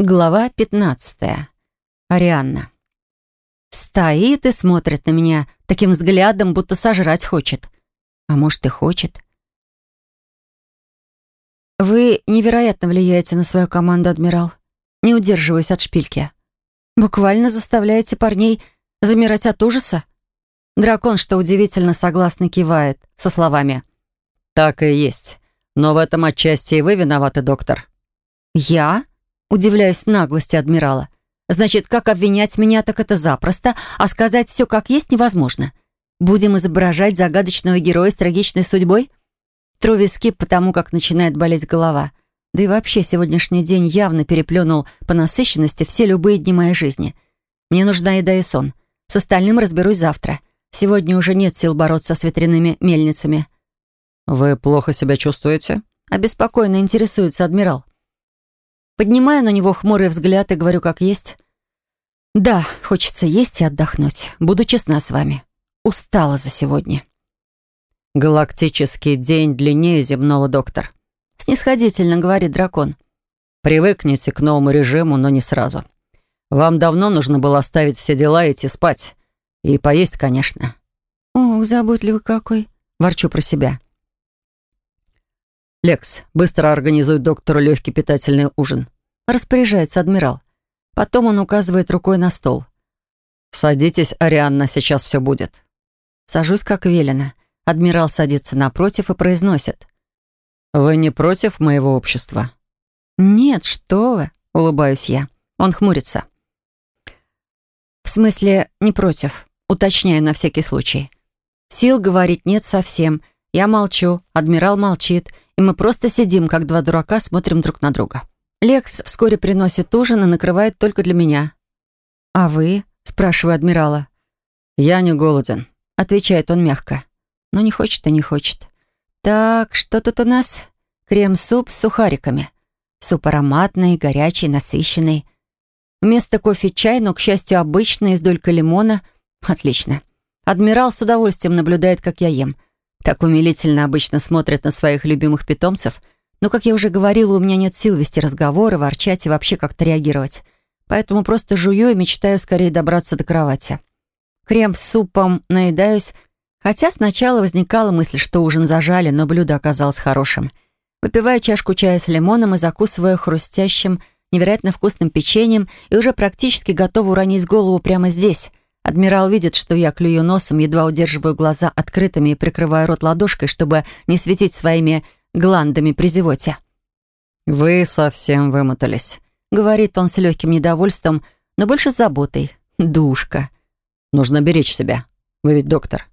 Глава 15. Арианна. Стоит и смотрит на меня таким взглядом, будто сожрать хочет. А может, и хочет. Вы невероятно влияете на свою команду, адмирал. Не удерживаясь от шпильки. Буквально заставляете парней замирать от ужаса. Дракон, что удивительно, согласно кивает, со словами. «Так и есть. Но в этом отчасти и вы виноваты, доктор». «Я?» Удивляюсь наглости адмирала. Значит, как обвинять меня, так это запросто, а сказать все как есть невозможно. Будем изображать загадочного героя с трагичной судьбой? Тру виски, потому как начинает болеть голова. Да и вообще сегодняшний день явно переплюнул по насыщенности все любые дни моей жизни. Мне нужна еда и сон. С остальным разберусь завтра. Сегодня уже нет сил бороться с ветряными мельницами. «Вы плохо себя чувствуете?» Обеспокоенно интересуется адмирал. Поднимаю на него хмурый взгляд и говорю как есть. «Да, хочется есть и отдохнуть. Буду честна с вами. Устала за сегодня». «Галактический день длиннее земного, доктор», — снисходительно говорит дракон. «Привыкните к новому режиму, но не сразу. Вам давно нужно было оставить все дела и идти спать. И поесть, конечно». «Ох, заботливый какой», — ворчу про себя. «Лекс, быстро организуй доктору легкий питательный ужин», — распоряжается адмирал. Потом он указывает рукой на стол. «Садитесь, Арианна, сейчас все будет». Сажусь, как велено. Адмирал садится напротив и произносит. «Вы не против моего общества?» «Нет, что вы», — улыбаюсь я. Он хмурится. «В смысле, не против. Уточняю на всякий случай. Сил говорить нет совсем. Я молчу, адмирал молчит, и мы просто сидим, как два дурака, смотрим друг на друга. Лекс вскоре приносит ужин и накрывает только для меня. «А вы?» — спрашиваю адмирала. «Я не голоден», — отвечает он мягко. Но не хочет и не хочет. «Так, что тут у нас?» Крем-суп с сухариками. Суп ароматный, горячий, насыщенный. Вместо кофе чай, но, к счастью, обычный, с долькой лимона. Отлично. Адмирал с удовольствием наблюдает, как я ем — так умилительно обычно смотрят на своих любимых питомцев. Но, как я уже говорила, у меня нет сил вести разговоры, ворчать и вообще как-то реагировать. Поэтому просто жую и мечтаю скорее добраться до кровати. Крем с супом наедаюсь, хотя сначала возникала мысль, что ужин зажали, но блюдо оказалось хорошим. Выпиваю чашку чая с лимоном и закусываю хрустящим, невероятно вкусным печеньем и уже практически готова уронить голову прямо здесь, Адмирал видит, что я клюю носом, едва удерживаю глаза открытыми и прикрываю рот ладошкой, чтобы не светить своими гландами при зевоте. «Вы совсем вымотались», — говорит он с легким недовольством, но больше с заботой. «Душка». «Нужно беречь себя. Вы ведь доктор».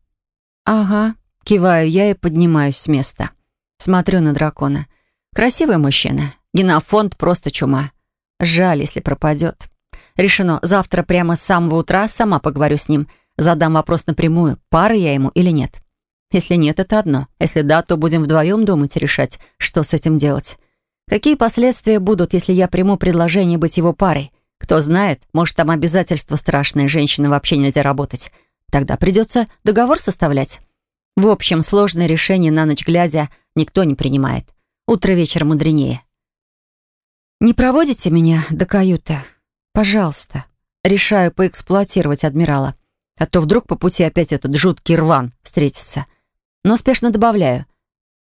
«Ага», — киваю я и поднимаюсь с места. Смотрю на дракона. Красивый мужчина. Генофонд просто чума. Жаль, если пропадет. Решено, завтра прямо с самого утра сама поговорю с ним. Задам вопрос напрямую, пара я ему или нет. Если нет, это одно. Если да, то будем вдвоем думать и решать, что с этим делать. Какие последствия будут, если я приму предложение быть его парой? Кто знает, может, там обязательства страшные, женщинам вообще нельзя работать. Тогда придется договор составлять. В общем, сложное решение на ночь глядя никто не принимает. Утро вечер мудренее. «Не проводите меня до каюты?» Пожалуйста. Решаю поэксплуатировать адмирала. А то вдруг по пути опять этот жуткий рван встретится. Но спешно добавляю.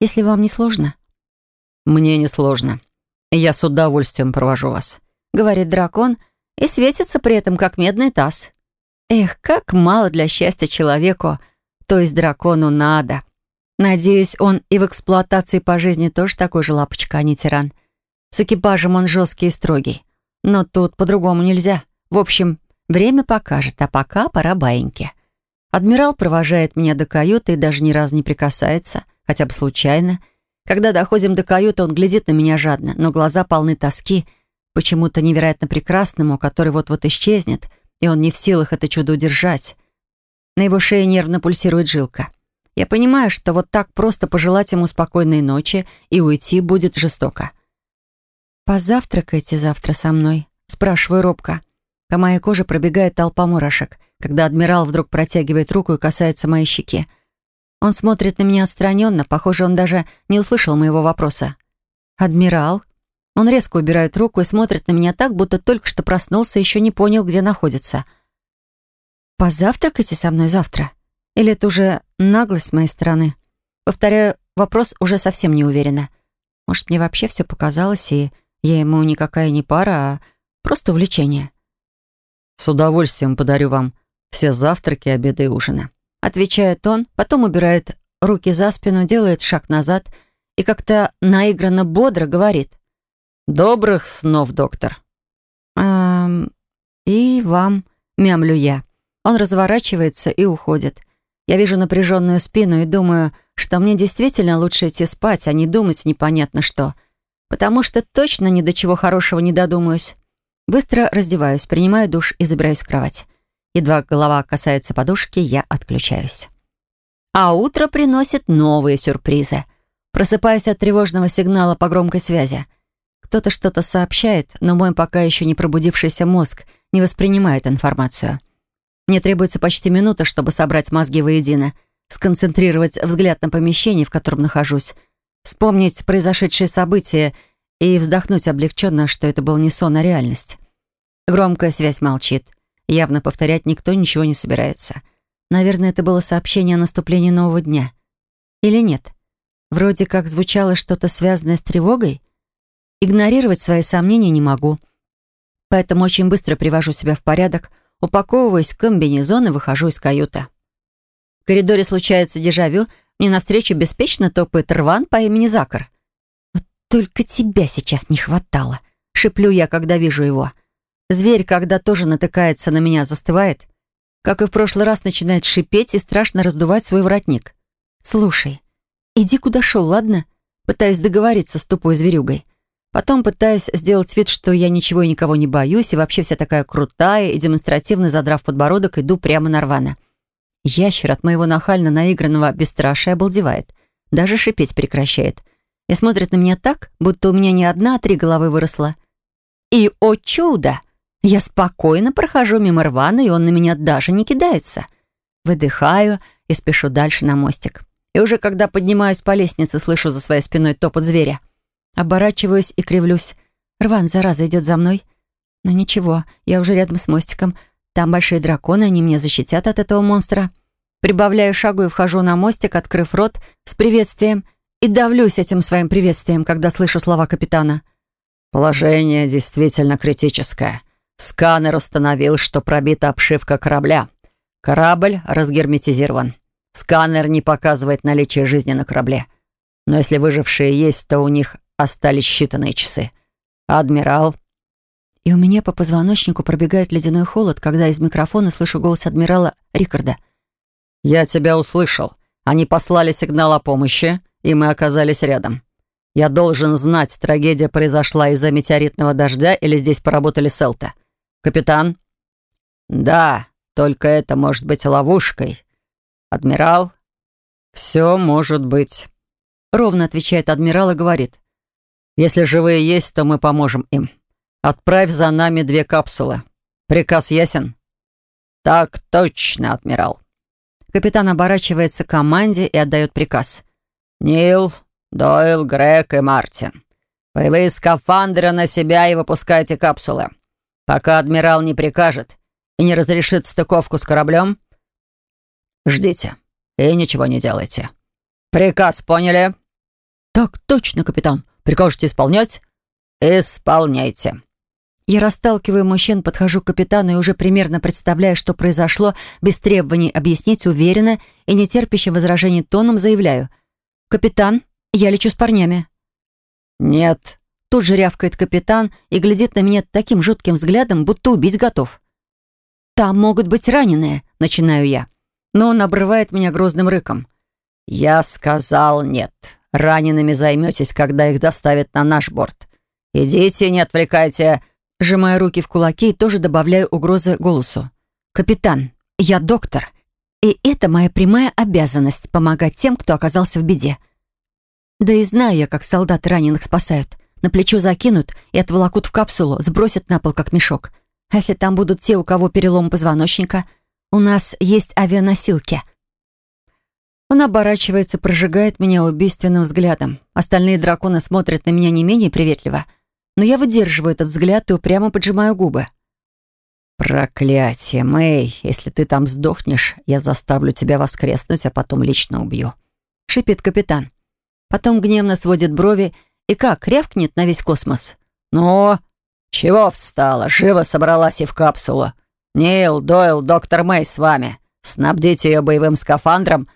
Если вам не сложно. Мне не сложно. Я с удовольствием провожу вас. Говорит дракон и светится при этом, как медный таз. Эх, как мало для счастья человеку, то есть дракону надо. Надеюсь, он и в эксплуатации по жизни тоже такой же лапочка, а не тиран. С экипажем он жесткий и строгий. Но тут по-другому нельзя. В общем, время покажет, а пока пора баиньки. Адмирал провожает меня до каюты и даже ни разу не прикасается, хотя бы случайно. Когда доходим до каюты, он глядит на меня жадно, но глаза полны тоски, почему-то невероятно прекрасному, который вот-вот исчезнет, и он не в силах это чудо удержать. На его шее нервно пульсирует жилка. Я понимаю, что вот так просто пожелать ему спокойной ночи и уйти будет жестоко. «Позавтракайте завтра со мной?» — спрашиваю робко. По моей коже пробегает толпа мурашек, когда адмирал вдруг протягивает руку и касается моей щеки. Он смотрит на меня отстраненно, похоже, он даже не услышал моего вопроса. «Адмирал?» Он резко убирает руку и смотрит на меня так, будто только что проснулся и еще не понял, где находится. «Позавтракайте со мной завтра?» Или это уже наглость с моей стороны? Повторяю, вопрос уже совсем не уверена. Может, мне вообще все показалось, и я ему никакая не пара, а просто увлечение. «С удовольствием подарю вам все завтраки, обеды и ужины», отвечает он, потом убирает руки за спину, делает шаг назад и как-то наигранно бодро говорит. «Добрых снов, доктор». «Эм, и вам», мямлю я. Он разворачивается и уходит. Я вижу напряженную спину и думаю, что мне действительно лучше идти спать, а не думать непонятно что. Потому что точно ни до чего хорошего не додумаюсь. Быстро раздеваюсь, принимаю душ и забираюсь в кровать. Едва голова касается подушки, я отключаюсь. А утро приносит новые сюрпризы. Просыпаюсь от тревожного сигнала по громкой связи. Кто-то что-то сообщает, но мой пока еще не пробудившийся мозг не воспринимает информацию. Мне требуется почти минута, чтобы собрать мозги воедино, сконцентрировать взгляд на помещение, в котором нахожусь, вспомнить произошедшие события и вздохнуть облегченно, что это был не сон, а реальность. Громкая связь молчит. Явно повторять никто ничего не собирается. Наверное, это было сообщение о наступлении нового дня. Или нет? Вроде как звучало что-то связанное с тревогой. Игнорировать свои сомнения не могу. Поэтому очень быстро привожу себя в порядок, упаковываюсь в комбинезон и выхожу из каюты. В коридоре случается дежавю, мне навстречу беспечно топает рван по имени Закар. «Вот только тебя сейчас не хватало», — шеплю я, когда вижу его. Зверь, когда тоже натыкается на меня, застывает. Как и в прошлый раз, начинает шипеть и страшно раздувать свой воротник. «Слушай, иди куда шел, ладно?» Пытаюсь договориться с тупой зверюгой. Потом пытаюсь сделать вид, что я ничего и никого не боюсь, и вообще вся такая крутая, и демонстративно задрав подбородок, иду прямо на рвана. Ящер от моего нахально наигранного бесстрашия обалдевает. Даже шипеть прекращает. И смотрит на меня так, будто у меня не одна, а три головы выросла. И, о чудо! Я спокойно прохожу мимо рвана, и он на меня даже не кидается. Выдыхаю и спешу дальше на мостик. И уже когда поднимаюсь по лестнице, слышу за своей спиной топот зверя. Оборачиваюсь и кривлюсь. Рван, зараза, идет за мной. Но ничего, я уже рядом с мостиком. Там большие драконы, они меня защитят от этого монстра. Прибавляю шагу и вхожу на мостик, открыв рот с приветствием, и давлюсь этим своим приветствием, когда слышу слова капитана. «Положение действительно критическое. Сканер установил, что пробита обшивка корабля. Корабль разгерметизирован. Сканер не показывает наличие жизни на корабле. Но если выжившие есть, то у них Остались считанные часы. «Адмирал?» И у меня по позвоночнику пробегает ледяной холод, когда из микрофона слышу голос адмирала Рикарда. «Я тебя услышал. Они послали сигнал о помощи, и мы оказались рядом. Я должен знать, трагедия произошла из-за метеоритного дождя или здесь поработали селты. Капитан?» «Да, только это может быть ловушкой. Адмирал?» «Все может быть», — ровно отвечает адмирал и говорит. Если живые есть, то мы поможем им. Отправь за нами две капсулы. Приказ ясен?» «Так точно, адмирал». Капитан оборачивается к команде и отдает приказ. «Нил, Дойл, Грег и Мартин. Боевые скафандры на себя и выпускайте капсулы. Пока адмирал не прикажет и не разрешит стыковку с кораблем, ждите и ничего не делайте. Приказ поняли?» «Так точно, капитан», Прикажете исполнять? Исполняйте. Я расталкиваю мужчин, подхожу к капитану и уже примерно представляя, что произошло, без требований объяснить уверенно и нетерпящим возражений тоном заявляю. «Капитан, я лечу с парнями». «Нет». Тут же рявкает капитан и глядит на меня таким жутким взглядом, будто убить готов. «Там могут быть раненые», — начинаю я. Но он обрывает меня грозным рыком. «Я сказал нет. Ранеными займетесь, когда их доставят на наш борт. Идите, не отвлекайте». Сжимая руки в кулаки и тоже добавляю угрозы голосу. «Капитан, я доктор, и это моя прямая обязанность помогать тем, кто оказался в беде. Да и знаю я, как солдаты раненых спасают. На плечо закинут и отволокут в капсулу, сбросят на пол, как мешок. А если там будут те, у кого перелом позвоночника? У нас есть авианосилки. Он оборачивается, прожигает меня убийственным взглядом. Остальные драконы смотрят на меня не менее приветливо. Но я выдерживаю этот взгляд и упрямо поджимаю губы. «Проклятие, Мэй! Если ты там сдохнешь, я заставлю тебя воскреснуть, а потом лично убью», — шипит капитан. Потом гневно сводит брови и как, рявкнет на весь космос. «Ну, чего встала? Живо собралась и в капсулу. Нил, Дойл, доктор Мэй с вами. Снабдите ее боевым скафандром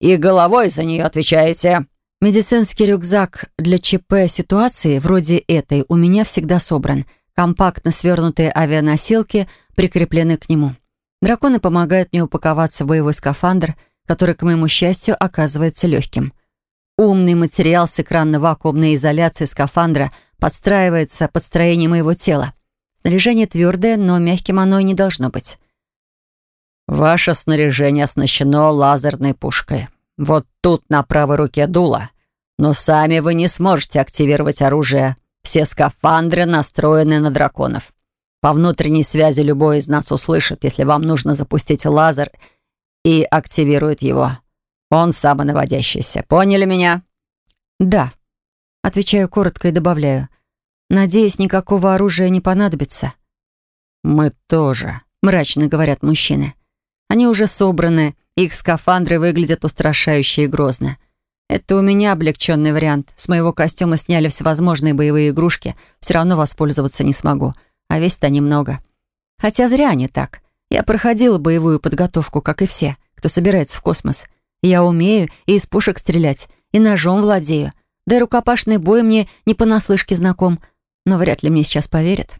и головой за нее отвечаете». Медицинский рюкзак для ЧП ситуации вроде этой у меня всегда собран. Компактно свернутые авианосилки прикреплены к нему. Драконы помогают мне упаковаться в боевой скафандр, который, к моему счастью, оказывается легким. Умный материал с экранно-вакуумной изоляцией скафандра подстраивается под строение моего тела. Снаряжение твердое, но мягким оно и не должно быть. «Ваше снаряжение оснащено лазерной пушкой. Вот тут на правой руке дуло. Но сами вы не сможете активировать оружие. Все скафандры настроены на драконов. По внутренней связи любой из нас услышит, если вам нужно запустить лазер и активирует его. Он самонаводящийся. Поняли меня? Да. Отвечаю коротко и добавляю. Надеюсь, никакого оружия не понадобится. Мы тоже, мрачно говорят мужчины. Они уже собраны, их скафандры выглядят устрашающе и грозно. Это у меня облегченный вариант. С моего костюма сняли всевозможные боевые игрушки. Все равно воспользоваться не смогу. А весит они много. Хотя зря они так. Я проходила боевую подготовку, как и все, кто собирается в космос. Я умею и из пушек стрелять, и ножом владею. Да и рукопашный бой мне не понаслышке знаком. Но вряд ли мне сейчас поверят.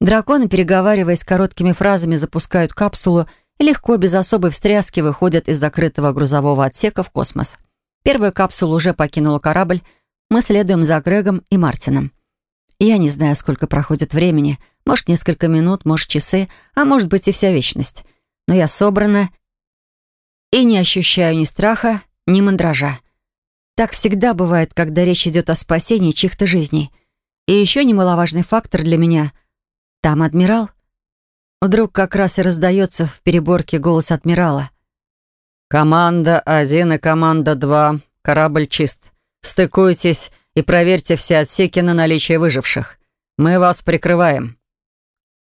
Драконы, переговариваясь короткими фразами, запускают капсулу легко, без особой встряски, выходят из закрытого грузового отсека в космос. Первая капсула уже покинула корабль. Мы следуем за Грегом и Мартином. Я не знаю, сколько проходит времени. Может, несколько минут, может, часы, а может быть и вся вечность. Но я собрана и не ощущаю ни страха, ни мандража. Так всегда бывает, когда речь идет о спасении чьих-то жизней. И еще немаловажный фактор для меня — там адмирал. Вдруг как раз и раздается в переборке голос адмирала. «Команда один и команда два. Корабль чист. Стыкуйтесь и проверьте все отсеки на наличие выживших. Мы вас прикрываем».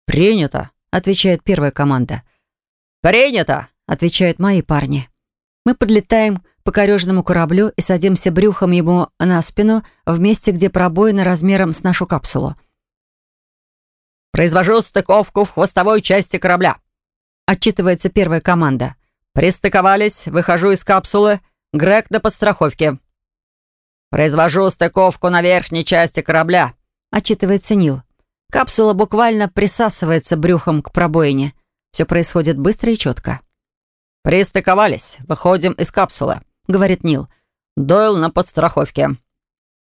«Принято», — отвечает первая команда. «Принято», — отвечают мои парни. Мы подлетаем к покорежному кораблю и садимся брюхом ему на спину в месте, где пробоина размером с нашу капсулу. «Произвожу стыковку в хвостовой части корабля», — отчитывается первая команда. «Пристыковались, выхожу из капсулы. Грег на подстраховке». «Произвожу стыковку на верхней части корабля», — отчитывается Нил. Капсула буквально присасывается брюхом к пробоине. Все происходит быстро и четко. «Пристыковались. Выходим из капсулы», — говорит Нил. «Дойл на подстраховке».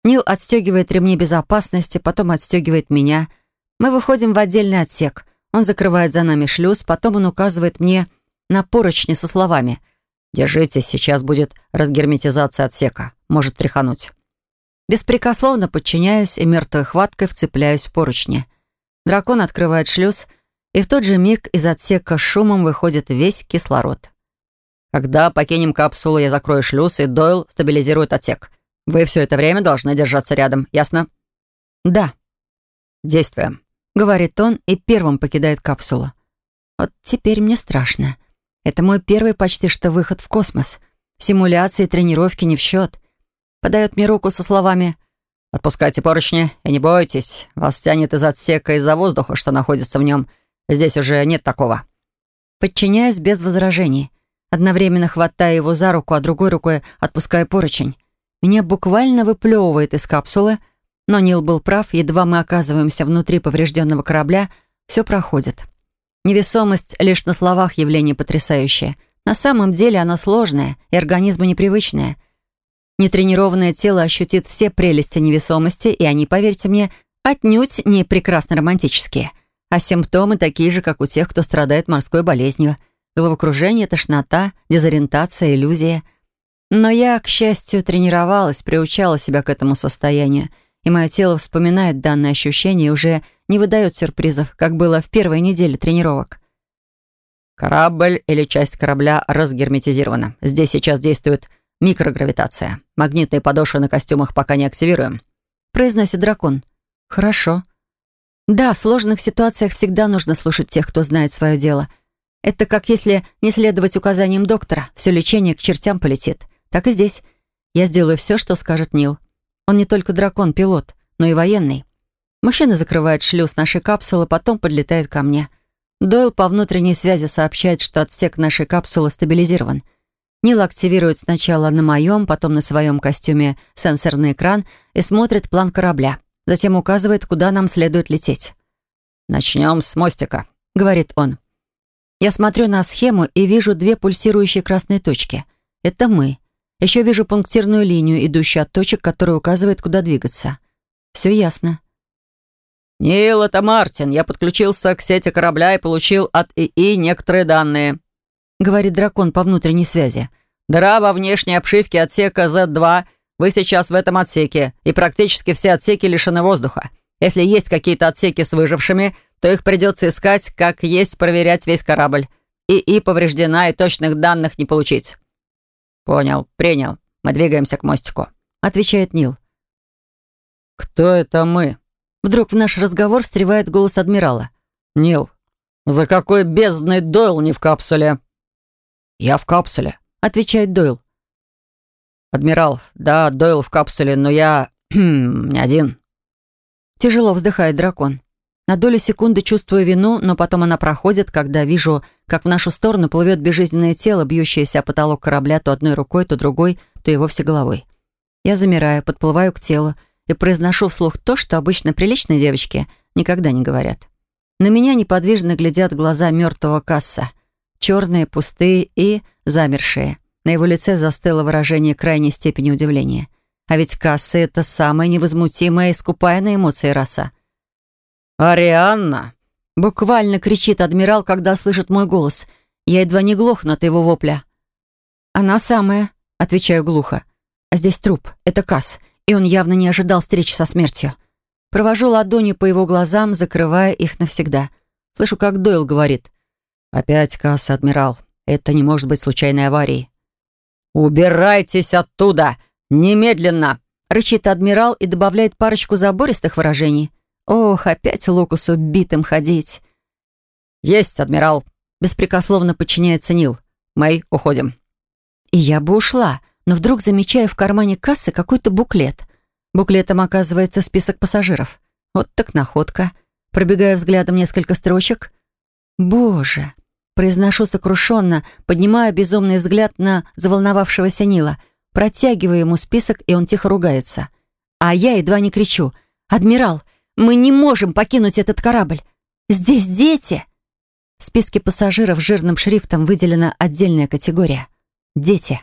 Нил отстегивает ремни безопасности, потом отстегивает меня. Мы выходим в отдельный отсек. Он закрывает за нами шлюз, потом он указывает мне на поручни со словами «Держитесь, сейчас будет разгерметизация отсека. Может тряхануть». Беспрекословно подчиняюсь и мертвой хваткой вцепляюсь в поручни. Дракон открывает шлюз, и в тот же миг из отсека шумом выходит весь кислород. «Когда покинем капсулу, я закрою шлюз, и Дойл стабилизирует отсек. Вы все это время должны держаться рядом, ясно?» «Да». «Действуем», — говорит он и первым покидает капсулу. Вот теперь мне страшно. Это мой первый почти что выход в космос. Симуляции и тренировки не в счет. Подает мне руку со словами «Отпускайте поручни и не бойтесь. Вас тянет из отсека из-за воздуха, что находится в нем. Здесь уже нет такого». Подчиняюсь без возражений. Одновременно хватая его за руку, а другой рукой отпуская поручень. Меня буквально выплевывает из капсулы, но Нил был прав, едва мы оказываемся внутри поврежденного корабля, все проходит. Невесомость лишь на словах явление потрясающее. На самом деле она сложная и организму непривычная. Нетренированное тело ощутит все прелести невесомости, и они, поверьте мне, отнюдь не прекрасно романтические. А симптомы такие же, как у тех, кто страдает морской болезнью. Головокружение, тошнота, дезориентация, иллюзия. Но я, к счастью, тренировалась, приучала себя к этому состоянию, и мое тело вспоминает данное ощущение и уже не выдает сюрпризов, как было в первой неделе тренировок. «Корабль или часть корабля разгерметизирована. Здесь сейчас действует микрогравитация. Магнитные подошвы на костюмах пока не активируем», — произносит дракон. «Хорошо», Да, в сложных ситуациях всегда нужно слушать тех, кто знает свое дело. Это как если не следовать указаниям доктора, все лечение к чертям полетит. Так и здесь. Я сделаю все, что скажет Нил. Он не только дракон-пилот, но и военный. Мужчина закрывает шлюз нашей капсулы, потом подлетает ко мне. Дойл по внутренней связи сообщает, что отсек нашей капсулы стабилизирован. Нил активирует сначала на моем, потом на своем костюме сенсорный экран и смотрит план корабля. Затем указывает, куда нам следует лететь. «Начнем с мостика», — говорит он. Я смотрю на схему и вижу две пульсирующие красные точки. Это мы. Еще вижу пунктирную линию, идущую от точек, которая указывает, куда двигаться. Все ясно. «Нил, это Мартин. Я подключился к сети корабля и получил от ИИ некоторые данные», — говорит дракон по внутренней связи. «Дыра во внешней обшивке отсека Z2. Вы сейчас в этом отсеке, и практически все отсеки лишены воздуха. Если есть какие-то отсеки с выжившими, то их придется искать, как есть проверять весь корабль. ИИ повреждена, и точных данных не получить». «Понял, принял. Мы двигаемся к мостику», — отвечает Нил. «Кто это мы?» Вдруг в наш разговор встревает голос адмирала. «Нил, за какой бездной Дойл не в капсуле?» «Я в капсуле», — отвечает Дойл. «Адмирал, да, Дойл в капсуле, но я... не один». Тяжело вздыхает дракон. На долю секунды чувствую вину, но потом она проходит, когда вижу, как в нашу сторону плывет безжизненное тело, бьющееся о потолок корабля то одной рукой, то другой, то и вовсе головой. Я замираю, подплываю к телу, и произношу вслух то, что обычно приличные девочки никогда не говорят. На меня неподвижно глядят глаза мертвого касса. Черные, пустые и замершие. На его лице застыло выражение крайней степени удивления. А ведь касса — это самая невозмутимая и скупая на эмоции раса. «Арианна!» — буквально кричит адмирал, когда слышит мой голос. Я едва не глохну от его вопля. «Она самая», — отвечаю глухо. «А здесь труп. Это касс и он явно не ожидал встречи со смертью. Провожу ладонью по его глазам, закрывая их навсегда. Слышу, как Дойл говорит. «Опять касса, адмирал. Это не может быть случайной аварией». «Убирайтесь оттуда! Немедленно!» Рычит адмирал и добавляет парочку забористых выражений. «Ох, опять Лукусу битым ходить!» «Есть, адмирал!» Беспрекословно подчиняется Нил. «Мы уходим». И я бы ушла, но вдруг замечаю в кармане кассы какой-то буклет. Буклетом оказывается список пассажиров. Вот так находка. Пробегаю взглядом несколько строчек. «Боже!» Произношу сокрушенно, поднимаю безумный взгляд на заволновавшегося Нила, протягиваю ему список, и он тихо ругается. А я едва не кричу. «Адмирал, мы не можем покинуть этот корабль! Здесь дети!» В списке пассажиров жирным шрифтом выделена отдельная категория. «Дети».